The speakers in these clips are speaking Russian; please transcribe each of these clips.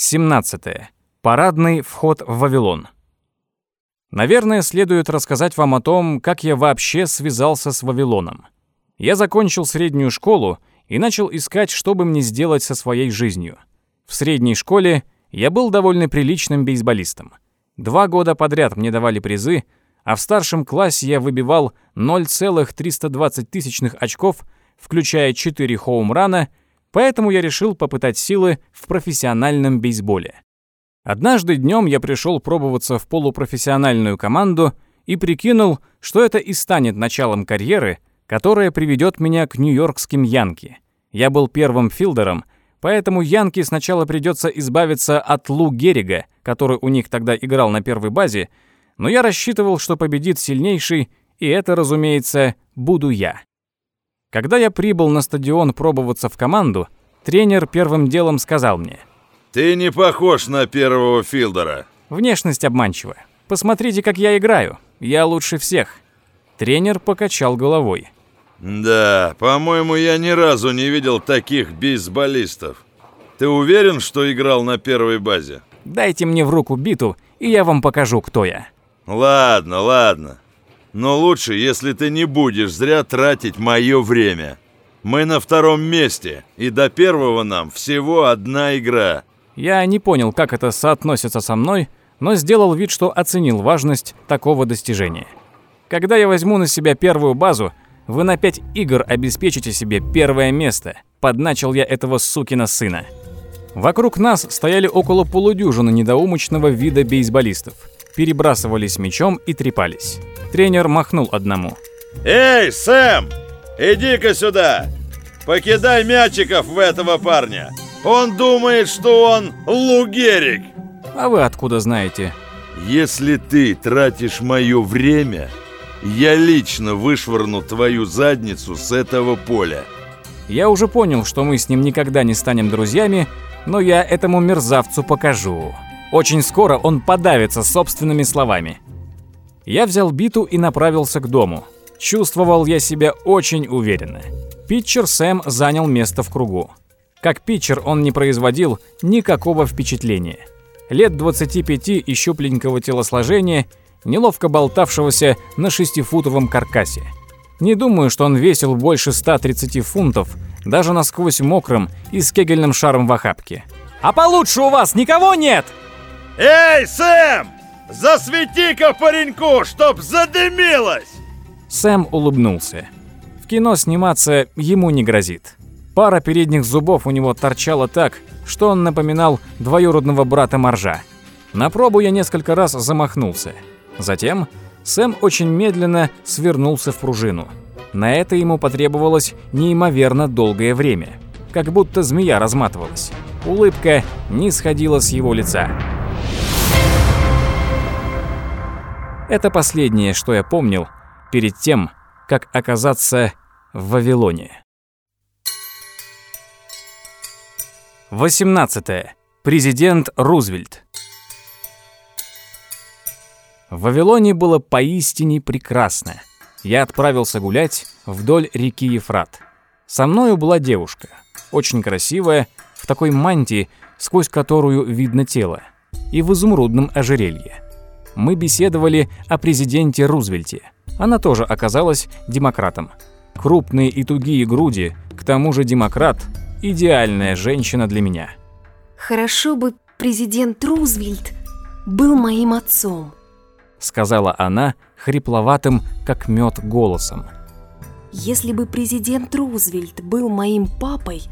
17. Парадный вход в Вавилон. Наверное, следует рассказать вам о том, как я вообще связался с Вавилоном. Я закончил среднюю школу и начал искать, что бы мне сделать со своей жизнью. В средней школе я был довольно приличным бейсболистом. Два года подряд мне давали призы, а в старшем классе я выбивал 0,320 очков, включая 4 хоумрана Поэтому я решил попытать силы в профессиональном бейсболе. Однажды днем я пришел пробоваться в полупрофессиональную команду и прикинул, что это и станет началом карьеры, которая приведет меня к нью-йоркским Янки. Я был первым филдером, поэтому Янки сначала придется избавиться от Лу Геррига, который у них тогда играл на первой базе, но я рассчитывал, что победит сильнейший, и это, разумеется, буду я. Когда я прибыл на стадион пробоваться в команду, тренер первым делом сказал мне. «Ты не похож на первого филдера». Внешность обманчивая. Посмотрите, как я играю. Я лучше всех. Тренер покачал головой. Да, по-моему, я ни разу не видел таких бейсболистов. Ты уверен, что играл на первой базе? Дайте мне в руку биту, и я вам покажу, кто я. Ладно, ладно. Но лучше, если ты не будешь зря тратить мое время. Мы на втором месте, и до первого нам всего одна игра. Я не понял, как это соотносится со мной, но сделал вид, что оценил важность такого достижения. Когда я возьму на себя первую базу, вы на пять игр обеспечите себе первое место. Подначил я этого сукина сына. Вокруг нас стояли около полудюжины недоумочного вида бейсболистов. Перебрасывались мячом и трепались. Тренер махнул одному. «Эй, Сэм! Иди-ка сюда! Покидай мячиков в этого парня! Он думает, что он лугерик!» «А вы откуда знаете?» «Если ты тратишь мое время, я лично вышвырну твою задницу с этого поля». Я уже понял, что мы с ним никогда не станем друзьями, но я этому мерзавцу покажу. Очень скоро он подавится собственными словами. Я взял биту и направился к дому. Чувствовал я себя очень уверенно. Питчер Сэм занял место в кругу. Как питчер он не производил никакого впечатления. Лет 25 и щупленького телосложения, неловко болтавшегося на шестифутовом каркасе. Не думаю, что он весил больше 130 фунтов, даже насквозь мокрым и с кегельным шаром в охапке. «А получше у вас никого нет?» «Эй, Сэм! Засвети-ка пареньку, чтоб задымилось!» Сэм улыбнулся. В кино сниматься ему не грозит. Пара передних зубов у него торчала так, что он напоминал двоюродного брата Моржа. На пробу я несколько раз замахнулся. Затем Сэм очень медленно свернулся в пружину. На это ему потребовалось неимоверно долгое время. Как будто змея разматывалась. Улыбка не сходила с его лица. Это последнее, что я помнил перед тем, как оказаться в Вавилоне. 18. Президент Рузвельт. В Вавилоне было поистине прекрасно. Я отправился гулять вдоль реки Ефрат. Со мною была девушка, очень красивая, в такой мантии, сквозь которую видно тело, и в изумрудном ожерелье мы беседовали о президенте Рузвельте. Она тоже оказалась демократом. Крупные и тугие груди, к тому же демократ – идеальная женщина для меня. «Хорошо бы президент Рузвельт был моим отцом», – сказала она хрипловатым, как мед, голосом. «Если бы президент Рузвельт был моим папой,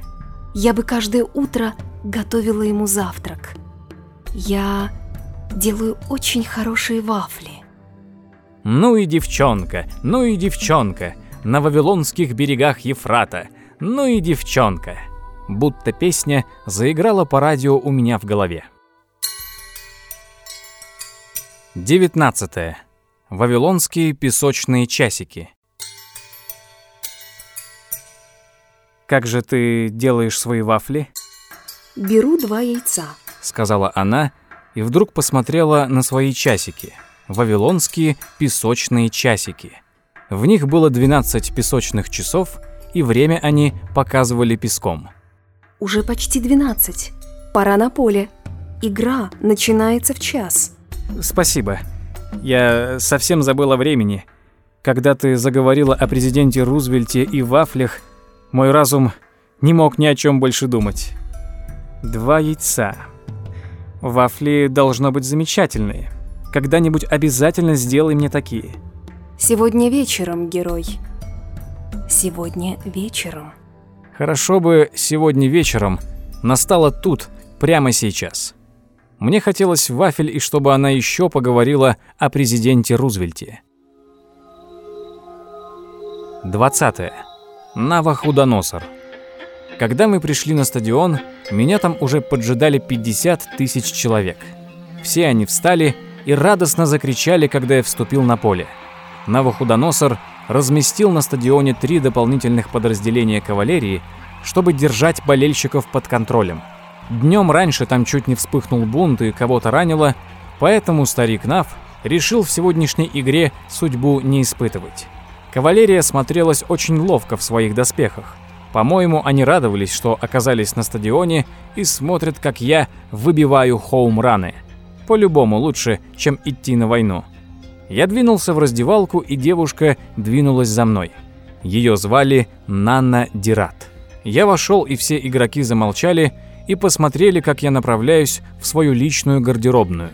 я бы каждое утро готовила ему завтрак. Я делаю очень хорошие вафли. Ну и девчонка, ну и девчонка, на вавилонских берегах Ефрата, ну и девчонка. Будто песня заиграла по радио у меня в голове. 19. Вавилонские песочные часики. Как же ты делаешь свои вафли? Беру два яйца, сказала она и вдруг посмотрела на свои часики. Вавилонские песочные часики. В них было 12 песочных часов, и время они показывали песком. «Уже почти 12. Пора на поле». Игра начинается в час. Спасибо. Я совсем забыл о времени. Когда ты заговорила о президенте Рузвельте и вафлях, мой разум не мог ни о чем больше думать. Два яйца. Вафли должно быть замечательные. Когда-нибудь обязательно сделай мне такие. Сегодня вечером, герой. Сегодня вечером. Хорошо бы сегодня вечером настало тут, прямо сейчас. Мне хотелось вафель и чтобы она еще поговорила о президенте Рузвельте. 20. Навахудоносор. Когда мы пришли на стадион, меня там уже поджидали 50 тысяч человек. Все они встали и радостно закричали, когда я вступил на поле. Навуходоносор разместил на стадионе три дополнительных подразделения кавалерии, чтобы держать болельщиков под контролем. Днем раньше там чуть не вспыхнул бунт и кого-то ранило, поэтому старик Нав решил в сегодняшней игре судьбу не испытывать. Кавалерия смотрелась очень ловко в своих доспехах. По-моему, они радовались, что оказались на стадионе и смотрят, как я выбиваю хоум-раны. По-любому лучше, чем идти на войну. Я двинулся в раздевалку, и девушка двинулась за мной. Ее звали Нанна Дират. Я вошел, и все игроки замолчали и посмотрели, как я направляюсь в свою личную гардеробную.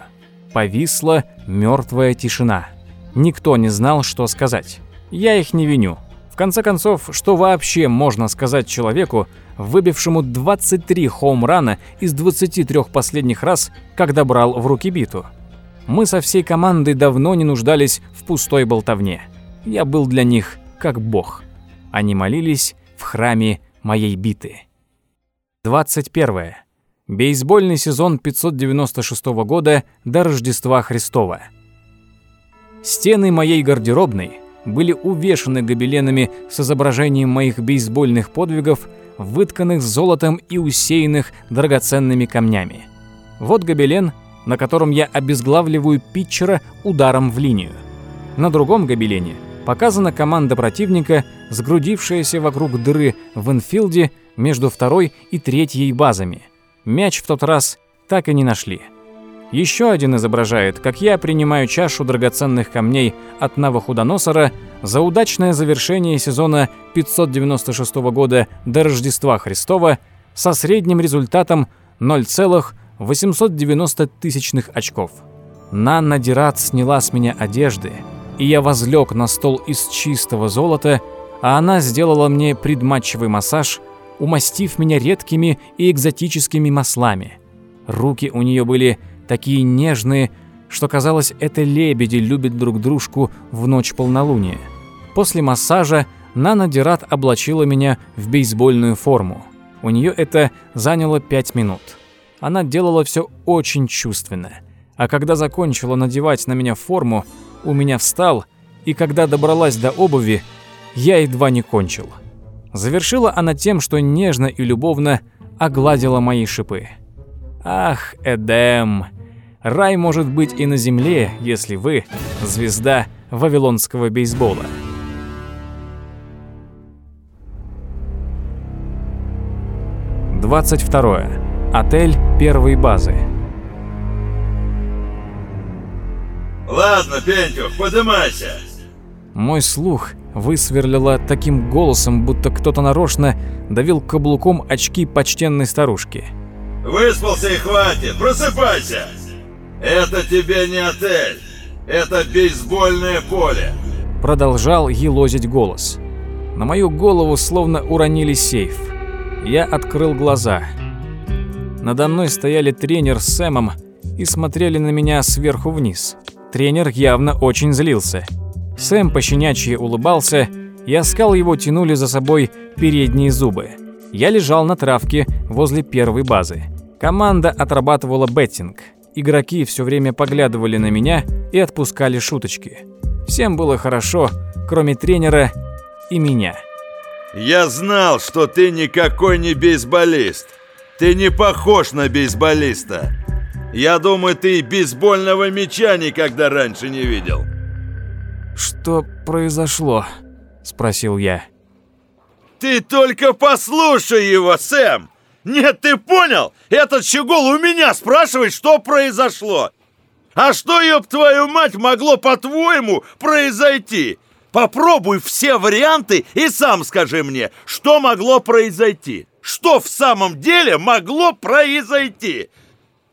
Повисла мертвая тишина. Никто не знал, что сказать. Я их не виню. В конце концов, что вообще можно сказать человеку, выбившему 23 хоум-рана из 23 последних раз, когда брал в руки биту? Мы со всей командой давно не нуждались в пустой болтовне. Я был для них как бог. Они молились в храме моей биты. 21. Бейсбольный сезон 596 года до Рождества Христова. Стены моей гардеробной были увешаны гобеленами с изображением моих бейсбольных подвигов, вытканных золотом и усеянных драгоценными камнями. Вот гобелен, на котором я обезглавливаю питчера ударом в линию. На другом гобелене показана команда противника, сгрудившаяся вокруг дыры в инфилде между второй и третьей базами. Мяч в тот раз так и не нашли. Еще один изображает, как я принимаю чашу драгоценных камней от Навуходоносора за удачное завершение сезона 596 года до Рождества Христова со средним результатом 0,890 тысячных очков. Нанна Дират сняла с меня одежды, и я возлег на стол из чистого золота, а она сделала мне предматчевый массаж, умастив меня редкими и экзотическими маслами. Руки у нее были такие нежные, что казалось, это лебеди любят друг дружку в ночь полнолуния. После массажа Нана Дират облачила меня в бейсбольную форму. У нее это заняло пять минут. Она делала все очень чувственно. А когда закончила надевать на меня форму, у меня встал, и когда добралась до обуви, я едва не кончил. Завершила она тем, что нежно и любовно огладила мои шипы. Ах, Эдем, рай может быть и на земле, если вы звезда вавилонского бейсбола. Двадцать второе. Отель первой базы. Ладно, Пентюх, подымайся. Мой слух высверлило таким голосом, будто кто-то нарочно давил каблуком очки почтенной старушки. Выспался и хватит, просыпайся! Это тебе не отель, это бейсбольное поле. Продолжал елозить голос. На мою голову словно уронили сейф. Я открыл глаза. Надо мной стояли тренер с Сэмом и смотрели на меня сверху вниз. Тренер явно очень злился. Сэм пощенячьи улыбался, и оскал его тянули за собой передние зубы. Я лежал на травке возле первой базы. Команда отрабатывала беттинг. Игроки все время поглядывали на меня и отпускали шуточки. Всем было хорошо, кроме тренера и меня. Я знал, что ты никакой не бейсболист. Ты не похож на бейсболиста. Я думаю, ты и бейсбольного мяча никогда раньше не видел. «Что произошло?» – спросил я. Ты только послушай его, Сэм! Нет, ты понял? Этот щегол у меня спрашивает, что произошло. А что, ёб твою мать, могло, по-твоему, произойти? Попробуй все варианты и сам скажи мне, что могло произойти. Что в самом деле могло произойти?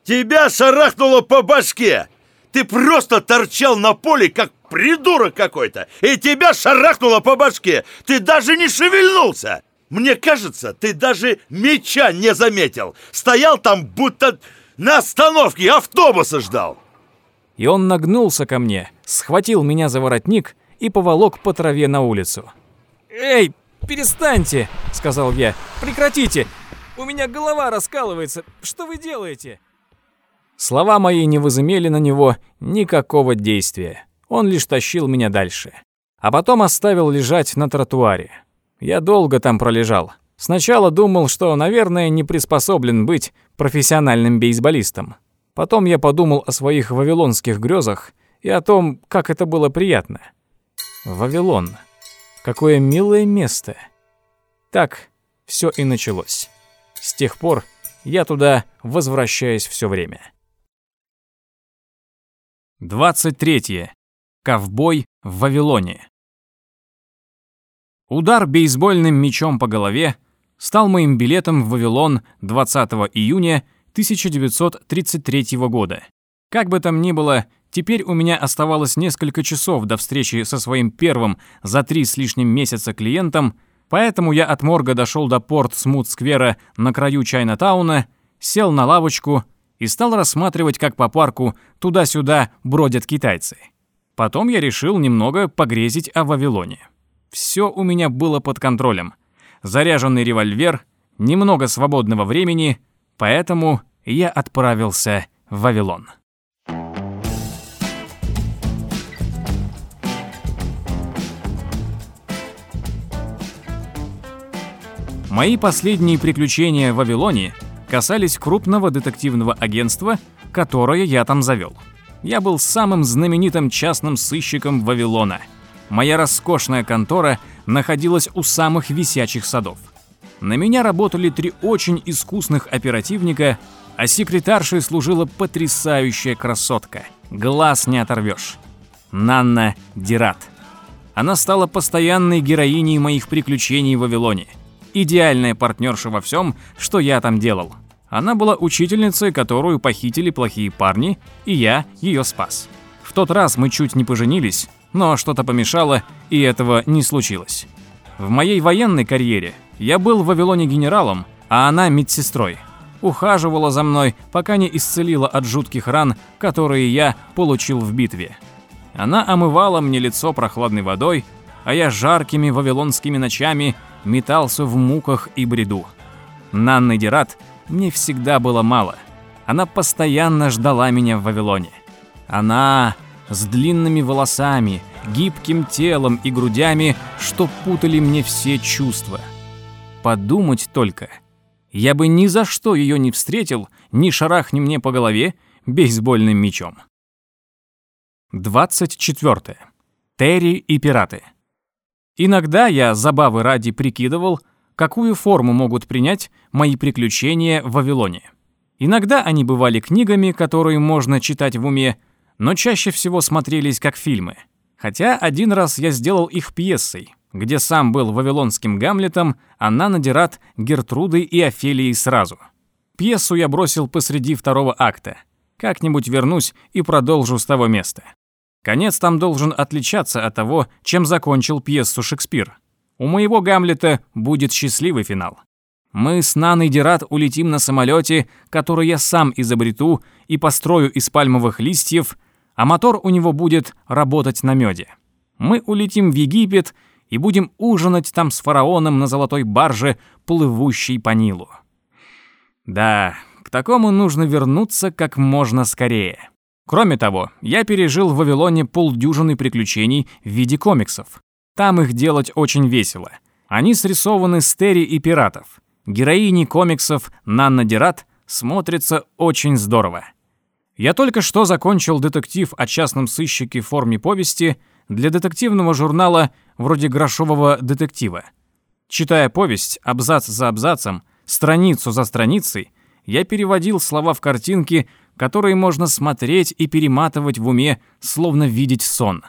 Тебя шарахнуло по башке. Ты просто торчал на поле, как придурок какой-то, и тебя шарахнуло по башке. Ты даже не шевельнулся. Мне кажется, ты даже меча не заметил. Стоял там, будто на остановке автобуса ждал. И он нагнулся ко мне, схватил меня за воротник и поволок по траве на улицу. «Эй, перестаньте!» — сказал я. «Прекратите! У меня голова раскалывается. Что вы делаете?» Слова мои не возымели на него никакого действия. Он лишь тащил меня дальше. А потом оставил лежать на тротуаре. Я долго там пролежал. Сначала думал, что, наверное, не приспособлен быть профессиональным бейсболистом. Потом я подумал о своих вавилонских грезах и о том, как это было приятно. Вавилон. Какое милое место. Так все и началось. С тех пор я туда возвращаюсь все время. 23. Ковбой в Вавилоне. Удар бейсбольным мячом по голове стал моим билетом в Вавилон 20 июня 1933 года. Как бы там ни было, теперь у меня оставалось несколько часов до встречи со своим первым за три с лишним месяца клиентом, поэтому я от морга дошел до порт Смут-сквера на краю Чайна-тауна, сел на лавочку и стал рассматривать, как по парку туда-сюда бродят китайцы. Потом я решил немного погрезить о Вавилоне. Все у меня было под контролем. Заряженный револьвер, немного свободного времени, поэтому я отправился в Вавилон. Мои последние приключения в Вавилоне касались крупного детективного агентства, которое я там завел. Я был самым знаменитым частным сыщиком Вавилона – Моя роскошная контора находилась у самых висячих садов. На меня работали три очень искусных оперативника, а секретаршей служила потрясающая красотка. Глаз не оторвешь. Нанна Дират. Она стала постоянной героиней моих приключений в Вавилоне. Идеальная партнерша во всем, что я там делал. Она была учительницей, которую похитили плохие парни, и я ее спас. В тот раз мы чуть не поженились, но что-то помешало, и этого не случилось. В моей военной карьере я был в Вавилоне генералом, а она медсестрой. Ухаживала за мной, пока не исцелила от жутких ран, которые я получил в битве. Она омывала мне лицо прохладной водой, а я жаркими вавилонскими ночами метался в муках и бреду. Нанны Дират мне всегда было мало. Она постоянно ждала меня в Вавилоне. Она с длинными волосами, гибким телом и грудями, что путали мне все чувства. Подумать только. Я бы ни за что ее не встретил, ни шарахни мне по голове бейсбольным мечом. 24. Терри и пираты. Иногда я забавы ради прикидывал, какую форму могут принять мои приключения в Вавилоне. Иногда они бывали книгами, которые можно читать в уме, но чаще всего смотрелись как фильмы. Хотя один раз я сделал их пьесой, где сам был вавилонским Гамлетом, а Нана Дират Гертрудой и Офелией сразу. Пьесу я бросил посреди второго акта. Как-нибудь вернусь и продолжу с того места. Конец там должен отличаться от того, чем закончил пьесу Шекспир. У моего Гамлета будет счастливый финал. Мы с Наной Дират улетим на самолете, который я сам изобрету и построю из пальмовых листьев, а мотор у него будет работать на меде. Мы улетим в Египет и будем ужинать там с фараоном на золотой барже, плывущей по Нилу. Да, к такому нужно вернуться как можно скорее. Кроме того, я пережил в Вавилоне полдюжины приключений в виде комиксов. Там их делать очень весело. Они срисованы с Терри и пиратов. Героини комиксов Нанна Дират смотрится очень здорово. Я только что закончил детектив о частном сыщике в форме повести для детективного журнала вроде «Грошового детектива». Читая повесть, абзац за абзацем, Страницу за страницей я переводил слова в картинки, которые можно смотреть и перематывать в уме, словно видеть сон.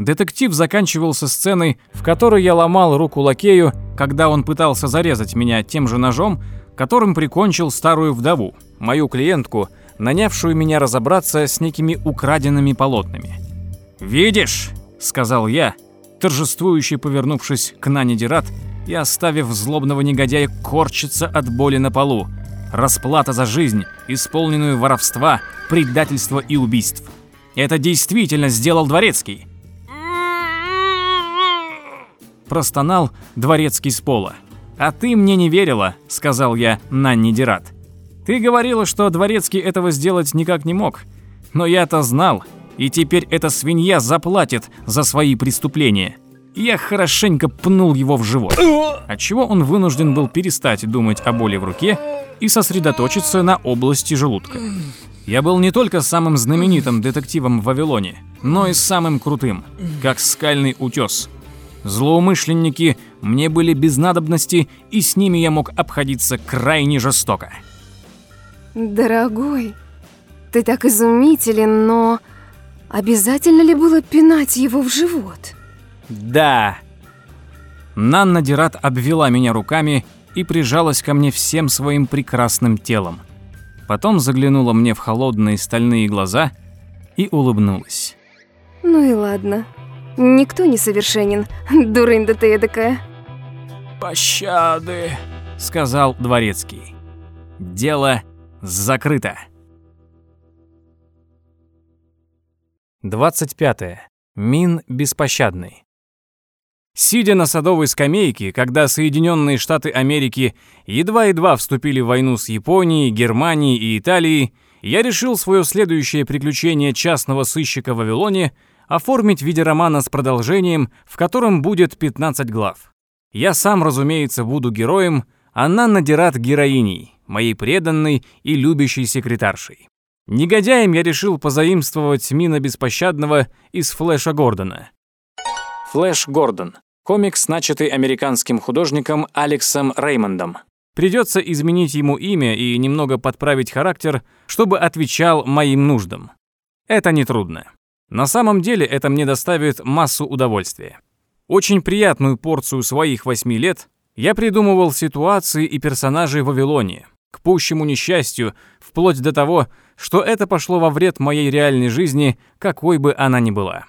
Детектив заканчивался сценой, в которой я ломал руку лакею, когда он пытался зарезать меня тем же ножом, которым прикончил старую вдову, мою клиентку, нанявшую меня разобраться с некими украденными полотнами. «Видишь?» — сказал я, торжествующе повернувшись к Нане Дират и оставив злобного негодяя корчиться от боли на полу. Расплата за жизнь, исполненную воровства, предательства и убийств. Это действительно сделал Дворецкий. Простонал Дворецкий с пола. «А ты мне не верила», — сказал я Нанни Дират. «Ты говорила, что Дворецкий этого сделать никак не мог. Но я-то знал, и теперь эта свинья заплатит за свои преступления». Я хорошенько пнул его в живот, отчего он вынужден был перестать думать о боли в руке и сосредоточиться на области желудка. Я был не только самым знаменитым детективом в Вавилоне, но и самым крутым, как скальный утес. Злоумышленники мне были без надобности, и с ними я мог обходиться крайне жестоко. Дорогой, ты так изумителен, но обязательно ли было пинать его в живот? Да. Нанна Дират обвела меня руками и прижалась ко мне всем своим прекрасным телом. Потом заглянула мне в холодные стальные глаза и улыбнулась. Ну и ладно. Никто не совершенен, дурында да ты эдакая. «Пощады», — сказал Дворецкий. «Дело закрыто». 25. Мин беспощадный. Сидя на садовой скамейке, когда Соединенные Штаты Америки едва-едва вступили в войну с Японией, Германией и Италией, я решил свое следующее приключение частного сыщика в Вавилоне оформить в виде романа с продолжением, в котором будет 15 глав. Я сам, разумеется, буду героем, а Нанна Дират героиней, моей преданной и любящей секретаршей. Негодяем я решил позаимствовать Мина Беспощадного из Флэша Гордона. Флэш Гордон. Комикс, начатый американским художником Алексом Реймондом. Придется изменить ему имя и немного подправить характер, чтобы отвечал моим нуждам. Это нетрудно. На самом деле это мне доставит массу удовольствия. Очень приятную порцию своих восьми лет я придумывал ситуации и персонажей в Вавилоне, к пущему несчастью, вплоть до того, что это пошло во вред моей реальной жизни, какой бы она ни была.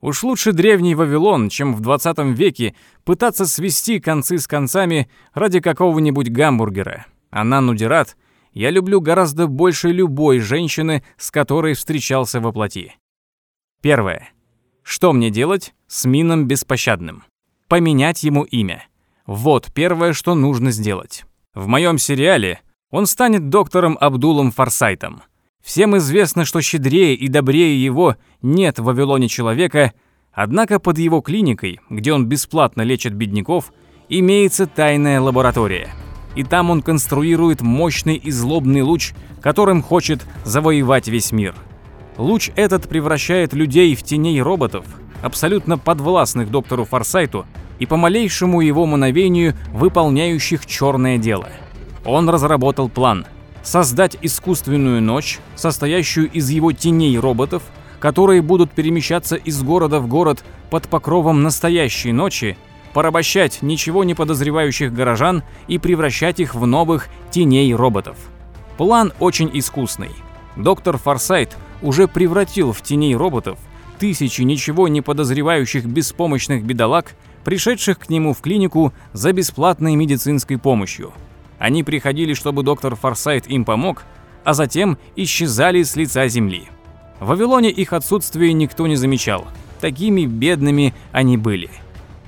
Уж лучше древний Вавилон, чем в 20 веке пытаться свести концы с концами ради какого-нибудь гамбургера. А Нанну Дират я люблю гораздо больше любой женщины, с которой встречался во плоти. Первое. Что мне делать с Мином Беспощадным? Поменять ему имя. Вот первое, что нужно сделать. В моем сериале он станет доктором Абдулом Форсайтом – Всем известно, что щедрее и добрее его нет в Вавилоне человека, однако под его клиникой, где он бесплатно лечит бедняков, имеется тайная лаборатория. И там он конструирует мощный и злобный луч, которым хочет завоевать весь мир. Луч этот превращает людей в теней роботов, абсолютно подвластных доктору Форсайту и по малейшему его мановению выполняющих черное дело. Он разработал план – создать искусственную ночь, состоящую из его теней роботов, которые будут перемещаться из города в город под покровом настоящей ночи, порабощать ничего не подозревающих горожан и превращать их в новых теней роботов. План очень искусный. Доктор Форсайт уже превратил в теней роботов тысячи ничего не подозревающих беспомощных бедолаг, пришедших к нему в клинику за бесплатной медицинской помощью – они приходили, чтобы доктор Форсайт им помог, а затем исчезали с лица земли. В Вавилоне их отсутствие никто не замечал. Такими бедными они были.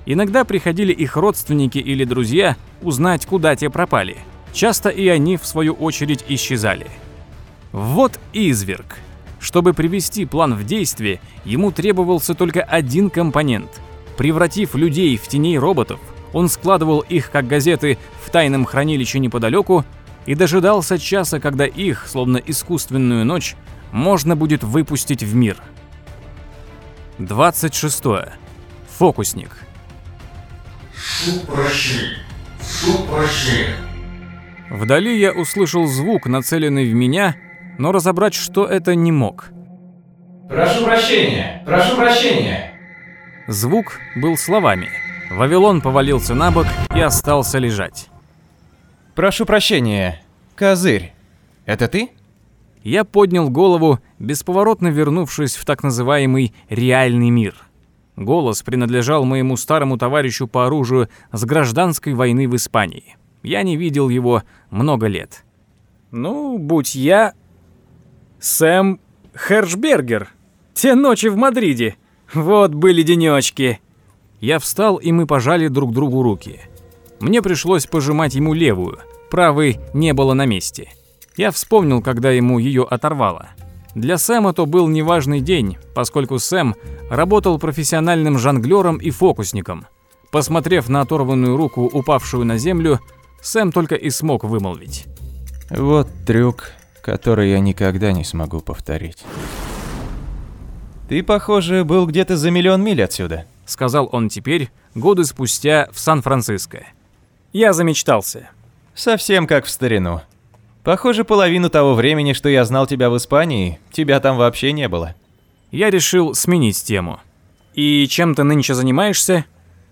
Иногда приходили их родственники или друзья узнать, куда те пропали. Часто и они, в свою очередь, исчезали. Вот изверг. Чтобы привести план в действие, ему требовался только один компонент. Превратив людей в теней роботов – он складывал их, как газеты, в тайном хранилище неподалеку и дожидался часа, когда их, словно искусственную ночь, можно будет выпустить в мир. 26. Фокусник. Шупрощи. Шупрощи. Вдали я услышал звук, нацеленный в меня, но разобрать, что это, не мог. «Прошу прощения! Прошу прощения!» Звук был словами. Вавилон повалился на бок и остался лежать. «Прошу прощения, Козырь, это ты?» Я поднял голову, бесповоротно вернувшись в так называемый «реальный мир». Голос принадлежал моему старому товарищу по оружию с гражданской войны в Испании. Я не видел его много лет. «Ну, будь я...» «Сэм Хершбергер. Те ночи в Мадриде. Вот были денечки». Я встал, и мы пожали друг другу руки. Мне пришлось пожимать ему левую, правой не было на месте. Я вспомнил, когда ему ее оторвало. Для Сэма то был неважный день, поскольку Сэм работал профессиональным жонглером и фокусником. Посмотрев на оторванную руку, упавшую на землю, Сэм только и смог вымолвить. «Вот трюк, который я никогда не смогу повторить». «Ты, похоже, был где-то за миллион миль отсюда», — сказал он теперь, годы спустя в Сан-Франциско. Я замечтался. «Совсем как в старину. Похоже, половину того времени, что я знал тебя в Испании, тебя там вообще не было». Я решил сменить тему. «И чем ты нынче занимаешься?»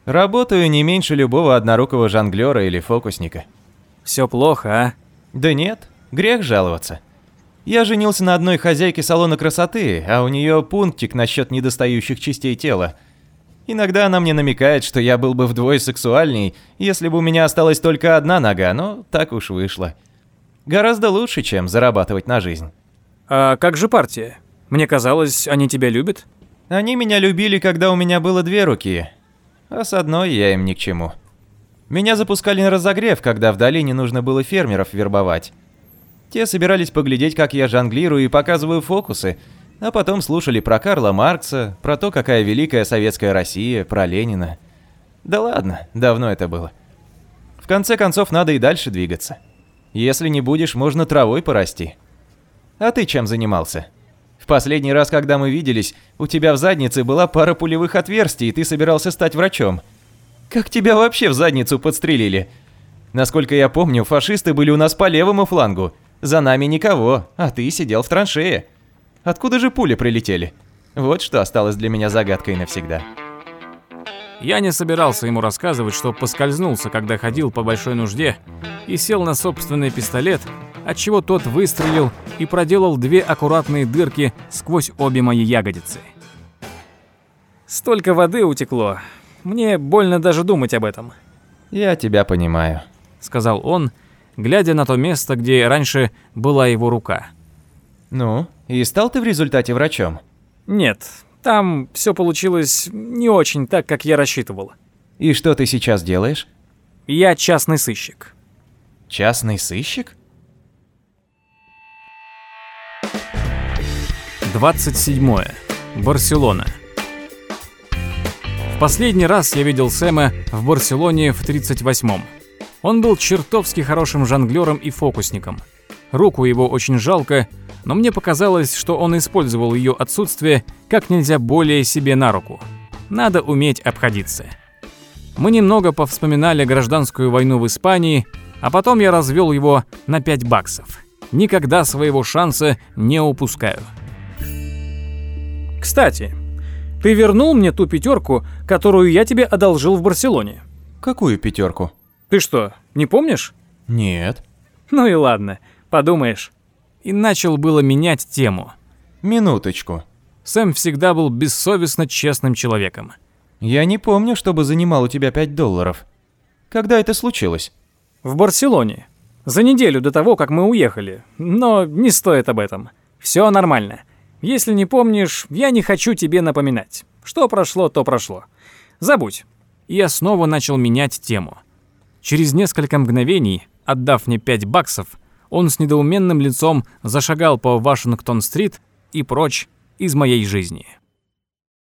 «Работаю не меньше любого однорукого жонглера или фокусника». Все плохо, а?» «Да нет, грех жаловаться. Я женился на одной хозяйке салона красоты, а у нее пунктик насчет недостающих частей тела. Иногда она мне намекает, что я был бы вдвое сексуальней, если бы у меня осталась только одна нога, но так уж вышло. Гораздо лучше, чем зарабатывать на жизнь. А как же партия? Мне казалось, они тебя любят? Они меня любили, когда у меня было две руки, а с одной я им ни к чему. Меня запускали на разогрев, когда в долине нужно было фермеров вербовать. Те собирались поглядеть, как я жонглирую и показываю фокусы, а потом слушали про Карла Маркса, про то, какая великая советская Россия, про Ленина. Да ладно, давно это было. В конце концов, надо и дальше двигаться. Если не будешь, можно травой порасти. А ты чем занимался? В последний раз, когда мы виделись, у тебя в заднице была пара пулевых отверстий, и ты собирался стать врачом. Как тебя вообще в задницу подстрелили? Насколько я помню, фашисты были у нас по левому флангу – за нами никого, а ты сидел в траншее. Откуда же пули прилетели? Вот что осталось для меня загадкой навсегда. Я не собирался ему рассказывать, что поскользнулся, когда ходил по большой нужде, и сел на собственный пистолет, отчего тот выстрелил и проделал две аккуратные дырки сквозь обе мои ягодицы. Столько воды утекло. Мне больно даже думать об этом. Я тебя понимаю, сказал он глядя на то место, где раньше была его рука. «Ну, и стал ты в результате врачом?» «Нет, там все получилось не очень так, как я рассчитывал». «И что ты сейчас делаешь?» «Я частный сыщик». «Частный сыщик?» 27. Барселона. В последний раз я видел Сэма в Барселоне в 38-м. Он был чертовски хорошим жонглером и фокусником. Руку его очень жалко, но мне показалось, что он использовал ее отсутствие как нельзя более себе на руку. Надо уметь обходиться. Мы немного повспоминали гражданскую войну в Испании, а потом я развел его на 5 баксов. Никогда своего шанса не упускаю. Кстати, ты вернул мне ту пятерку, которую я тебе одолжил в Барселоне. Какую пятерку? Ты что, не помнишь? Нет. Ну и ладно, подумаешь. И начал было менять тему. Минуточку. Сэм всегда был бессовестно честным человеком. Я не помню, чтобы занимал у тебя 5 долларов. Когда это случилось? В Барселоне. За неделю до того, как мы уехали. Но не стоит об этом. Все нормально. Если не помнишь, я не хочу тебе напоминать. Что прошло, то прошло. Забудь. Я снова начал менять тему. Через несколько мгновений, отдав мне 5 баксов, он с недоуменным лицом зашагал по Вашингтон-стрит и прочь из моей жизни.